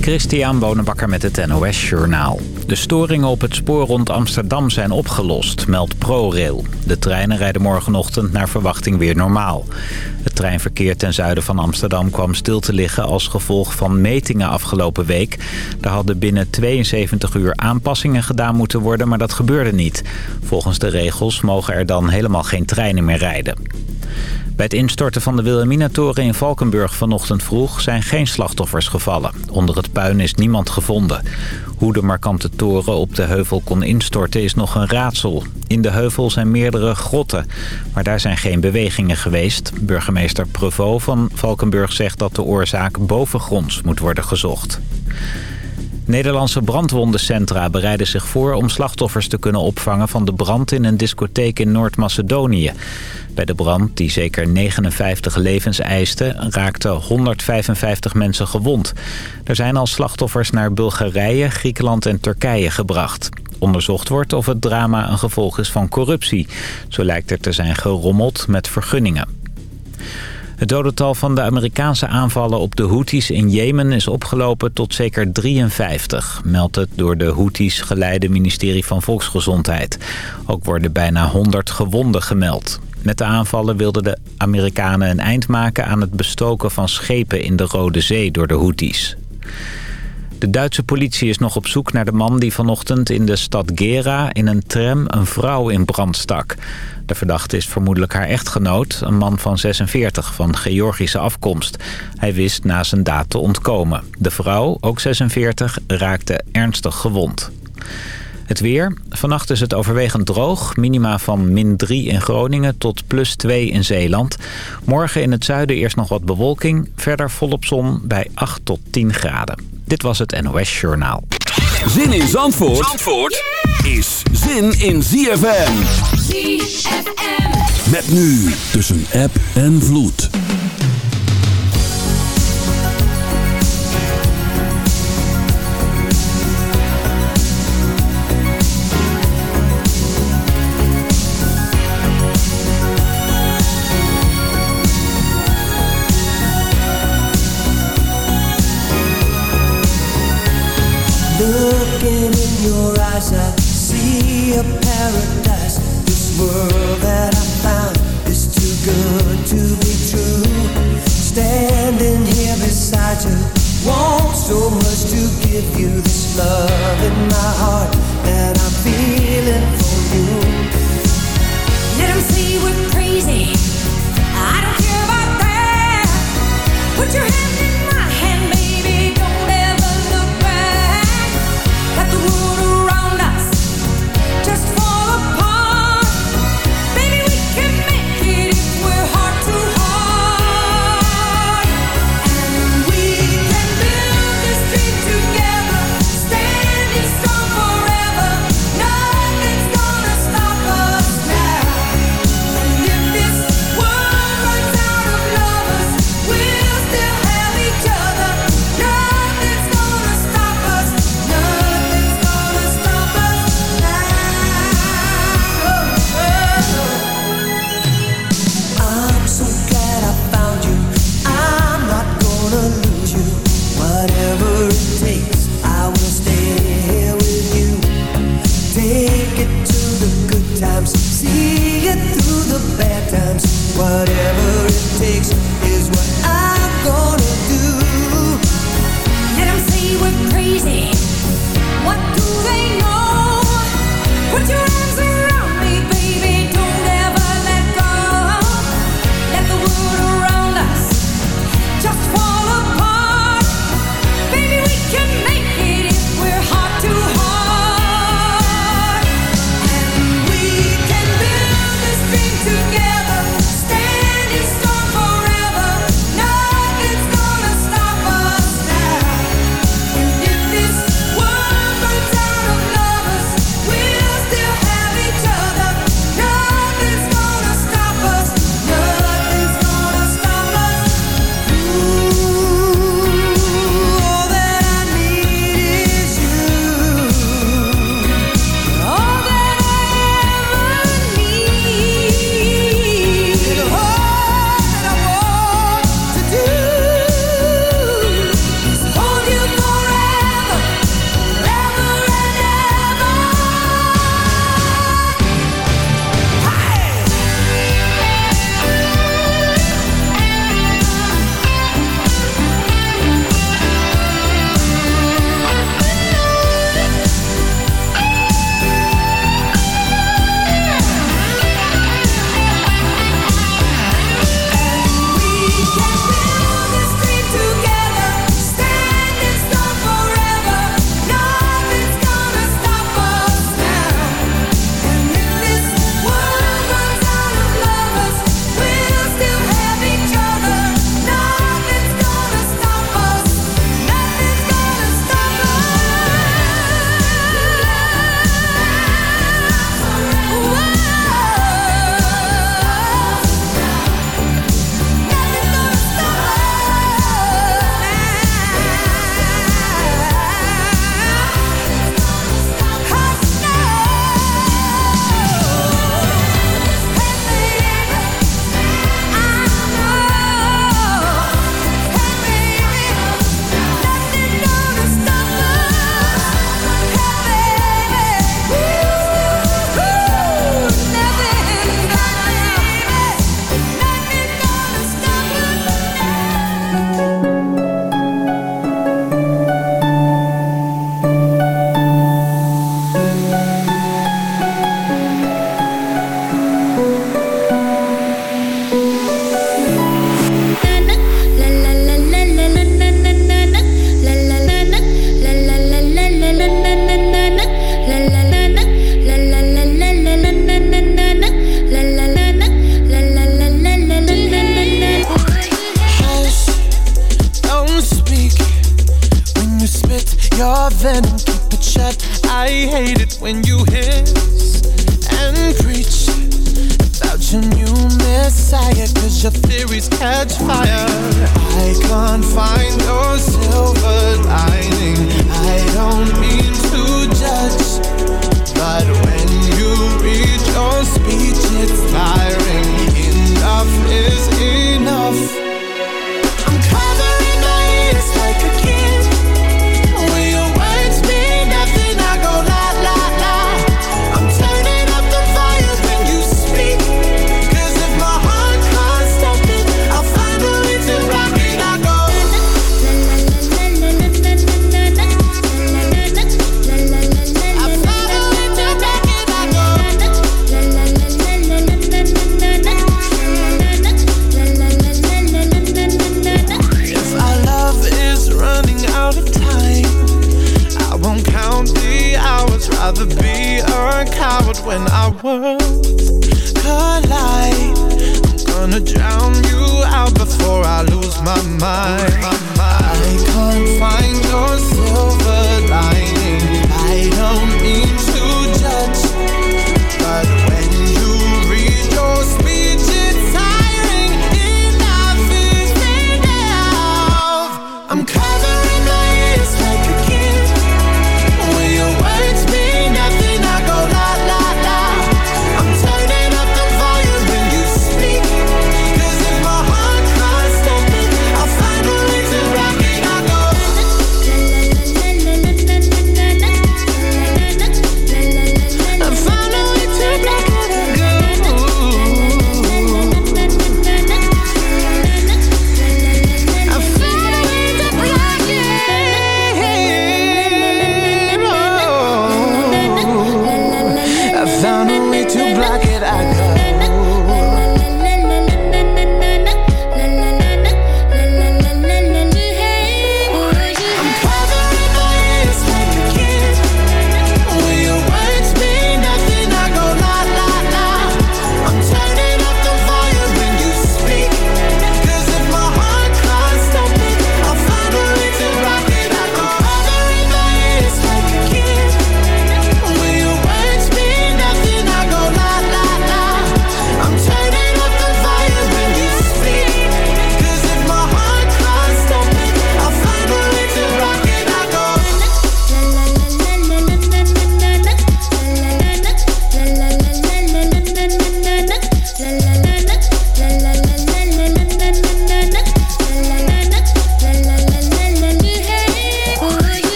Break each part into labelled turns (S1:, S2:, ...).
S1: Christian Bonenbakker met het NOS Journaal. De storingen op het spoor rond Amsterdam zijn opgelost, meldt ProRail. De treinen rijden morgenochtend naar verwachting weer normaal. Het treinverkeer ten zuiden van Amsterdam kwam stil te liggen... als gevolg van metingen afgelopen week. Er hadden binnen 72 uur aanpassingen gedaan moeten worden... maar dat gebeurde niet. Volgens de regels mogen er dan helemaal geen treinen meer rijden. Bij het instorten van de Wilhelmina-toren in Valkenburg vanochtend vroeg zijn geen slachtoffers gevallen. Onder het puin is niemand gevonden. Hoe de markante toren op de heuvel kon instorten is nog een raadsel. In de heuvel zijn meerdere grotten, maar daar zijn geen bewegingen geweest. Burgemeester Prevot van Valkenburg zegt dat de oorzaak bovengronds moet worden gezocht. Nederlandse brandwondencentra bereiden zich voor om slachtoffers te kunnen opvangen van de brand in een discotheek in Noord-Macedonië. Bij de brand, die zeker 59 levens eiste, raakten 155 mensen gewond. Er zijn al slachtoffers naar Bulgarije, Griekenland en Turkije gebracht. Onderzocht wordt of het drama een gevolg is van corruptie. Zo lijkt er te zijn gerommeld met vergunningen. Het dodental van de Amerikaanse aanvallen op de Houthis in Jemen is opgelopen tot zeker 53, meldt het door de Houthis geleide ministerie van Volksgezondheid. Ook worden bijna 100 gewonden gemeld. Met de aanvallen wilden de Amerikanen een eind maken aan het bestoken van schepen in de Rode Zee door de Houthis. De Duitse politie is nog op zoek naar de man die vanochtend in de stad Gera in een tram een vrouw in brand stak. De verdachte is vermoedelijk haar echtgenoot, een man van 46 van Georgische afkomst. Hij wist na zijn daad te ontkomen. De vrouw, ook 46, raakte ernstig gewond. Het weer. Vannacht is het overwegend droog. Minima van min 3 in Groningen tot plus 2 in Zeeland. Morgen in het zuiden eerst nog wat bewolking. Verder volop zon bij 8 tot 10 graden. Dit was het NOS Journaal.
S2: Zin in Zandvoort, Zandvoort is zin in ZFM. ZFM. Met nu tussen app en vloed.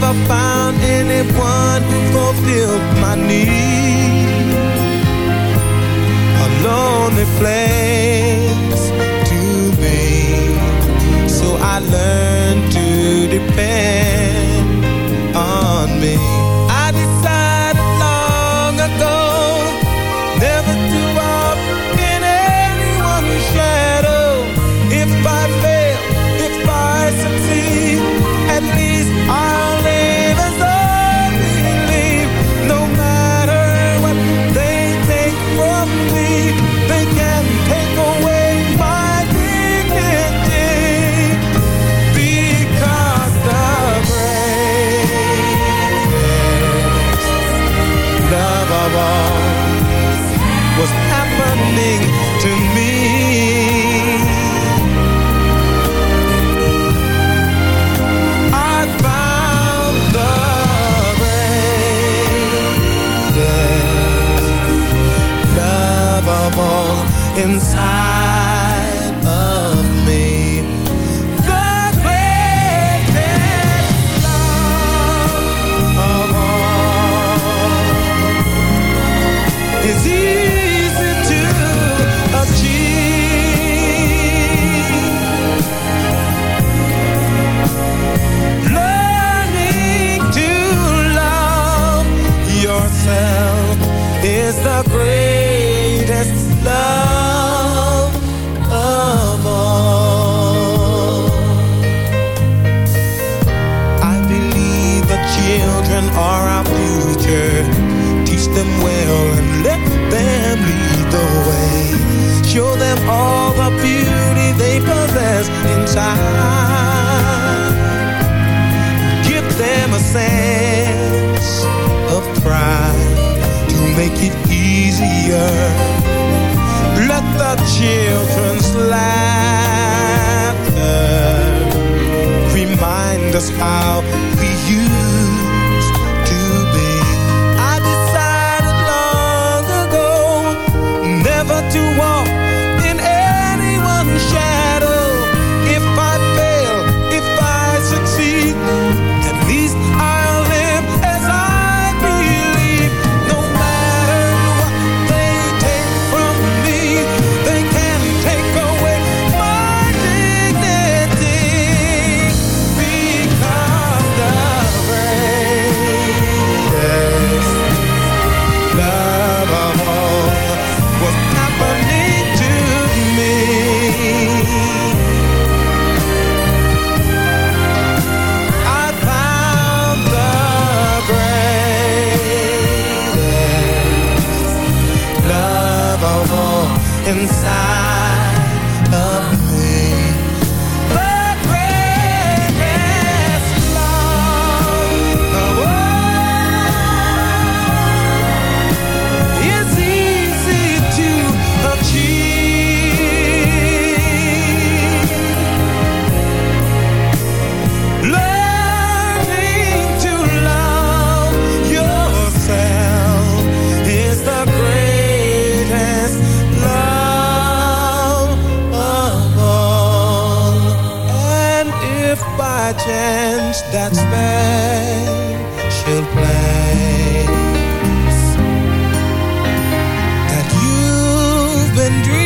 S3: never found anyone who fulfilled my
S4: need. A
S5: lonely flame darkness inside. Give them a sense of pride to make it easier. Let the children's laughter remind us how we used to be. I decided long ago never walk
S6: chance that special place that you've been dreaming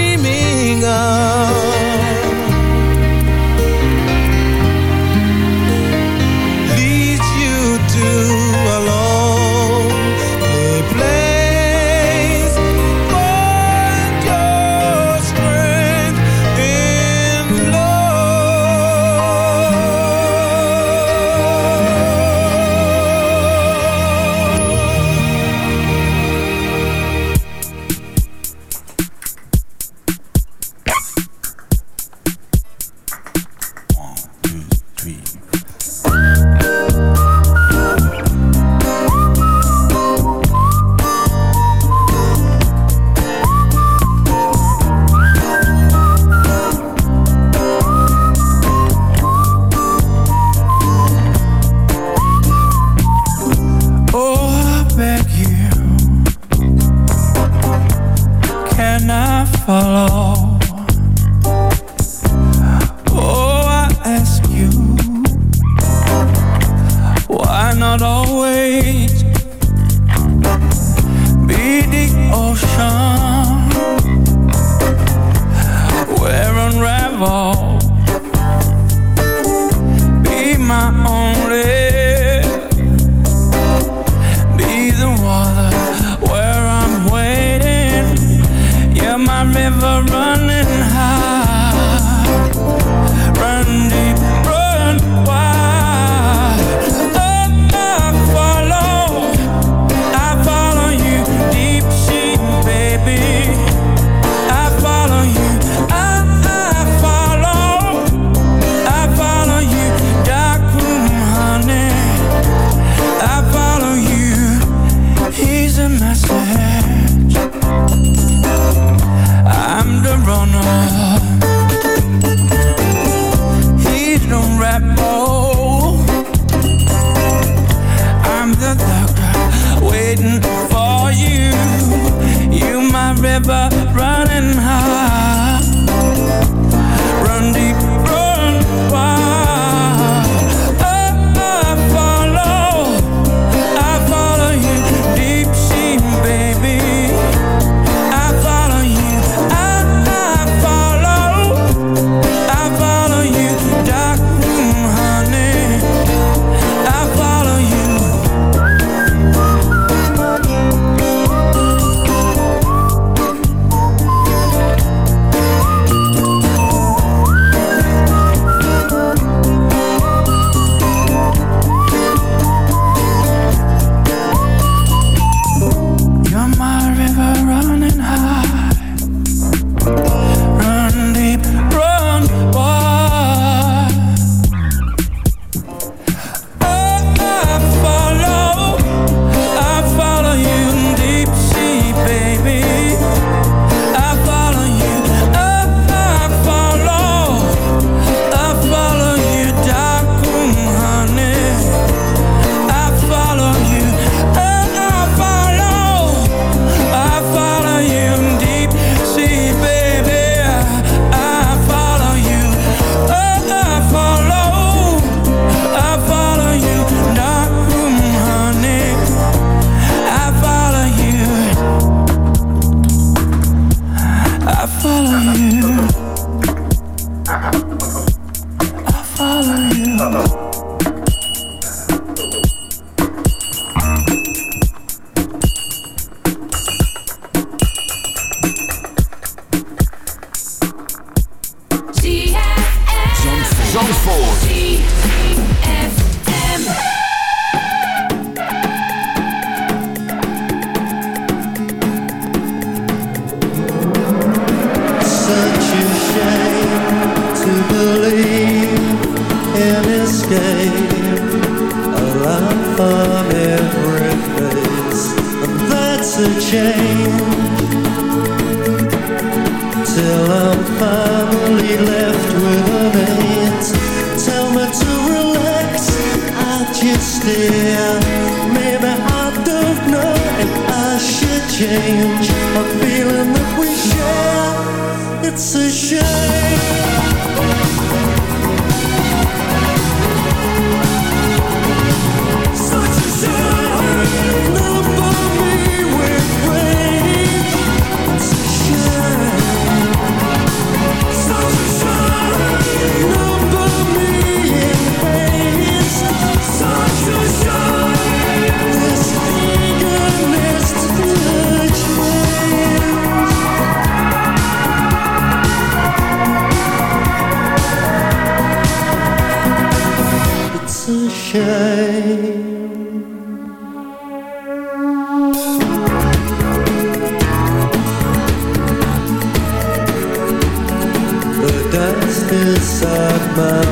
S7: but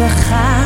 S7: te gaan.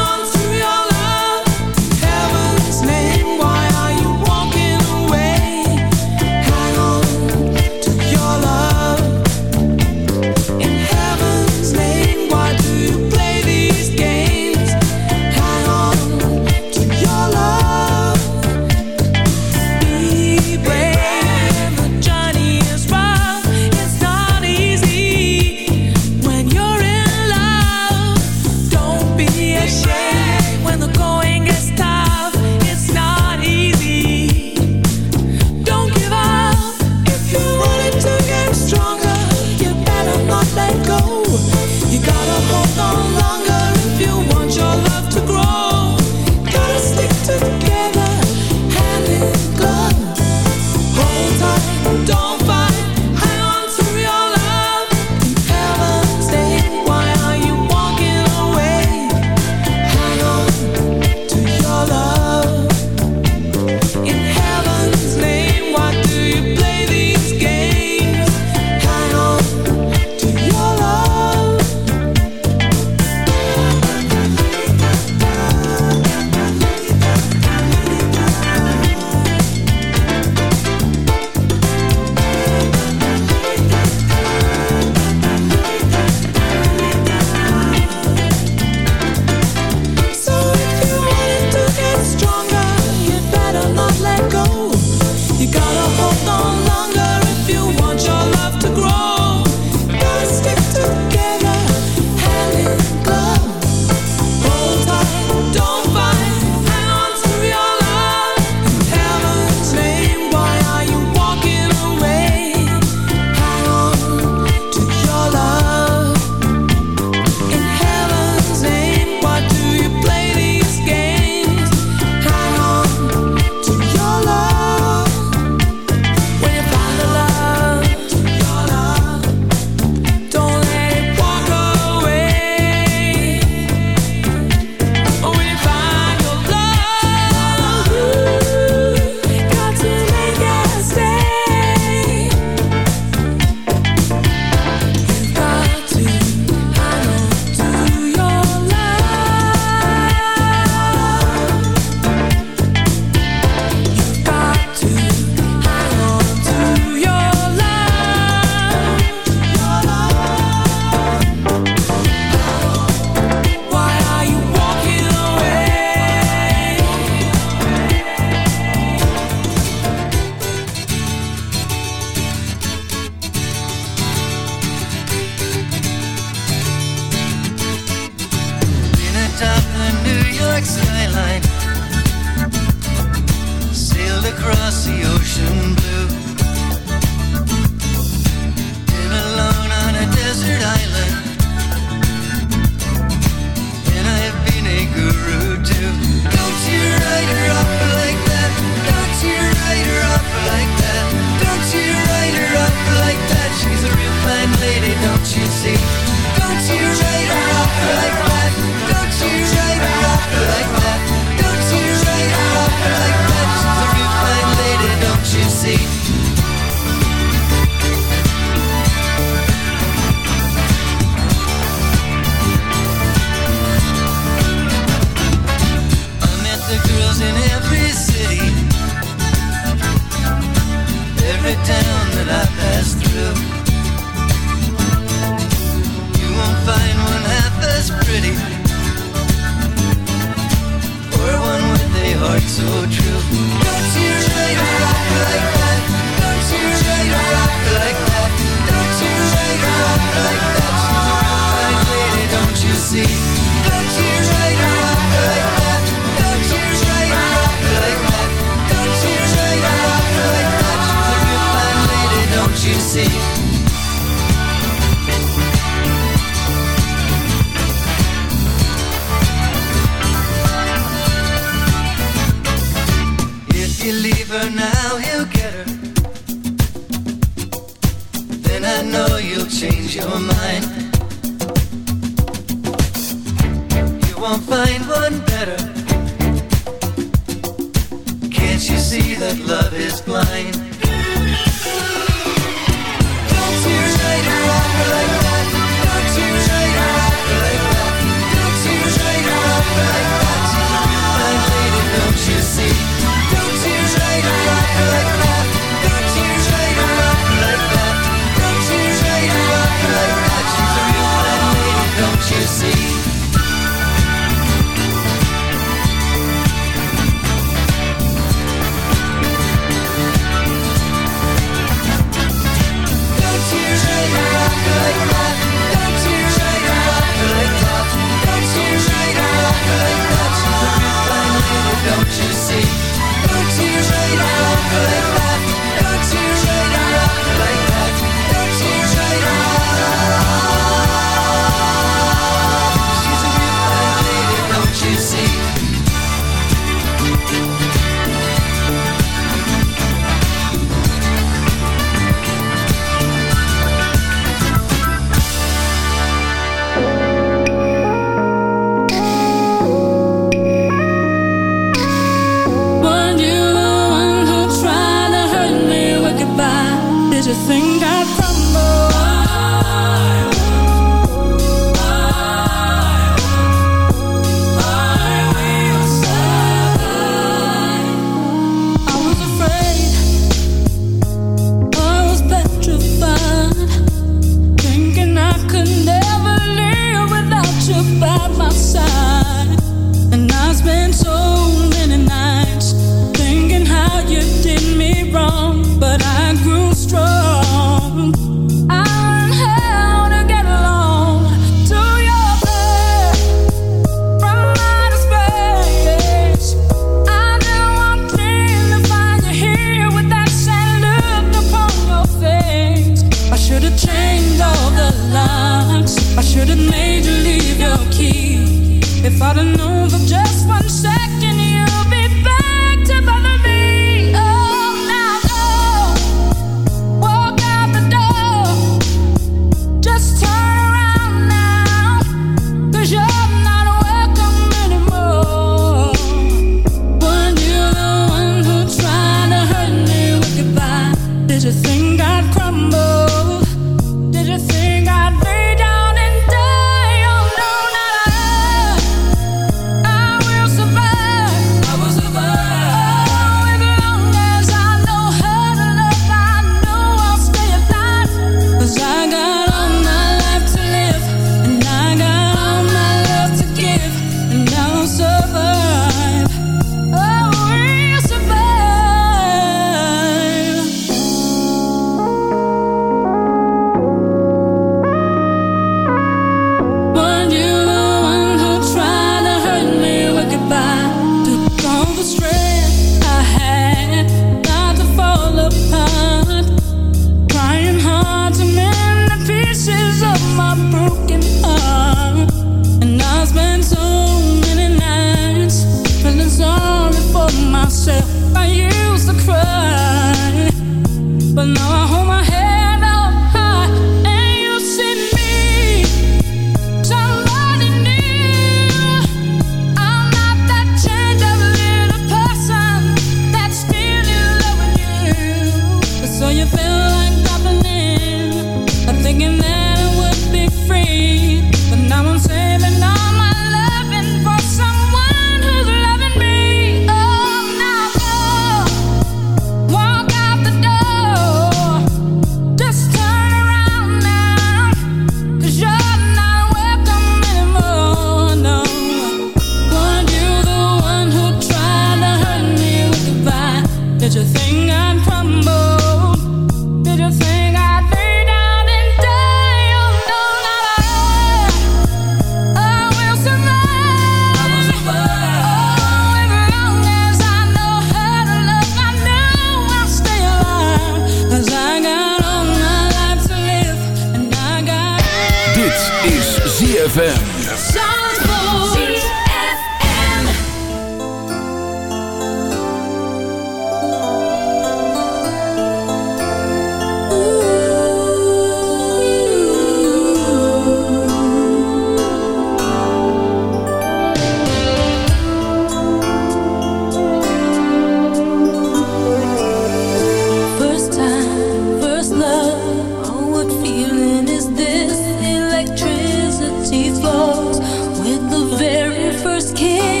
S7: kiss.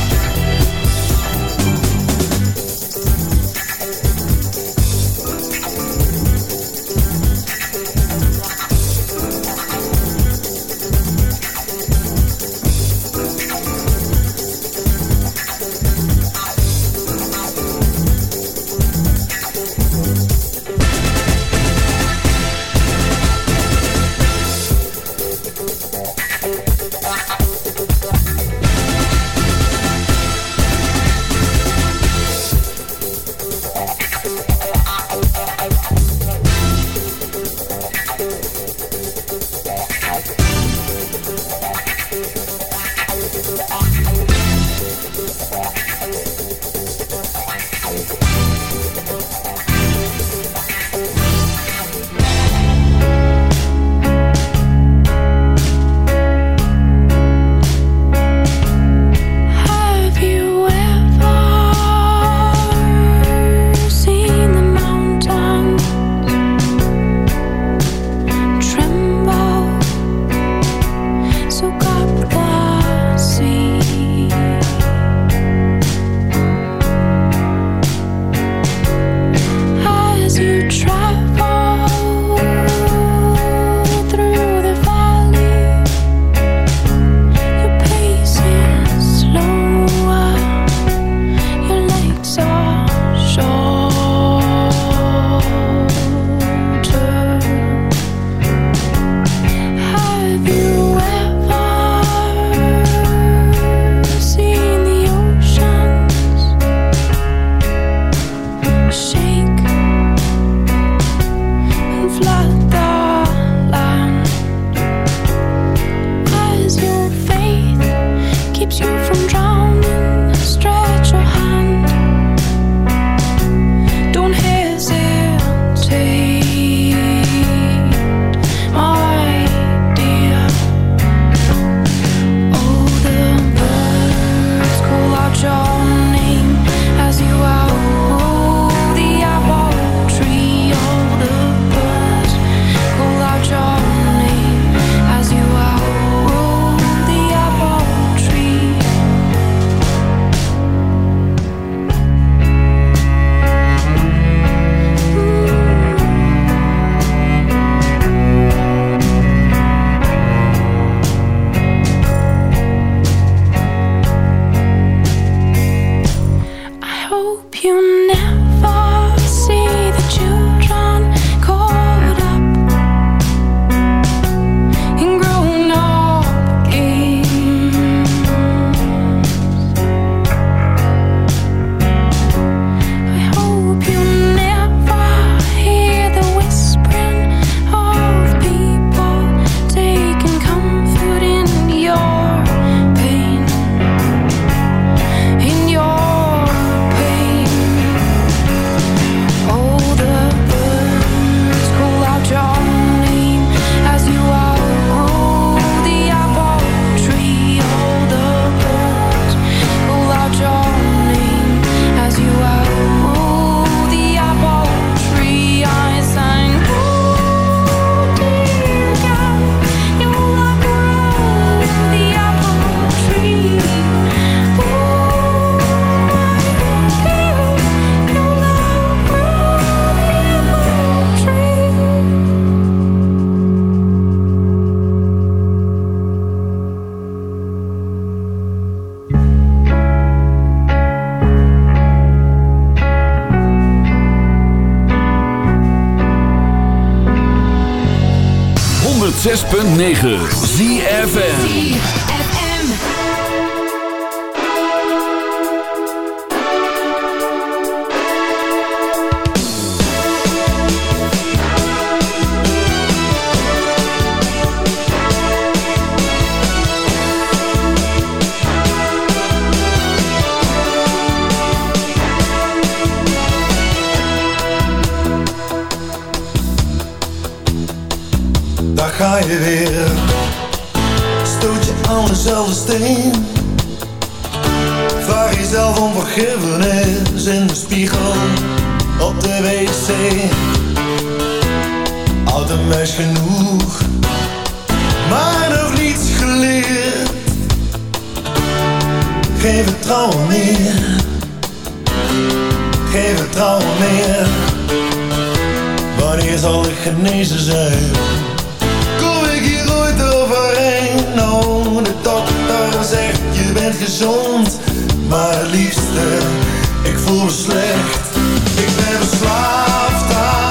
S8: 9. Wijs genoeg, maar nog niets geleerd. Geen vertrouwen meer, geen vertrouwen meer. Wanneer zal ik genezen zijn? Kom ik hier ooit overheen? Nou, de dokter zegt je bent gezond Maar liefste, ik voel me slecht Ik ben verslaafd aan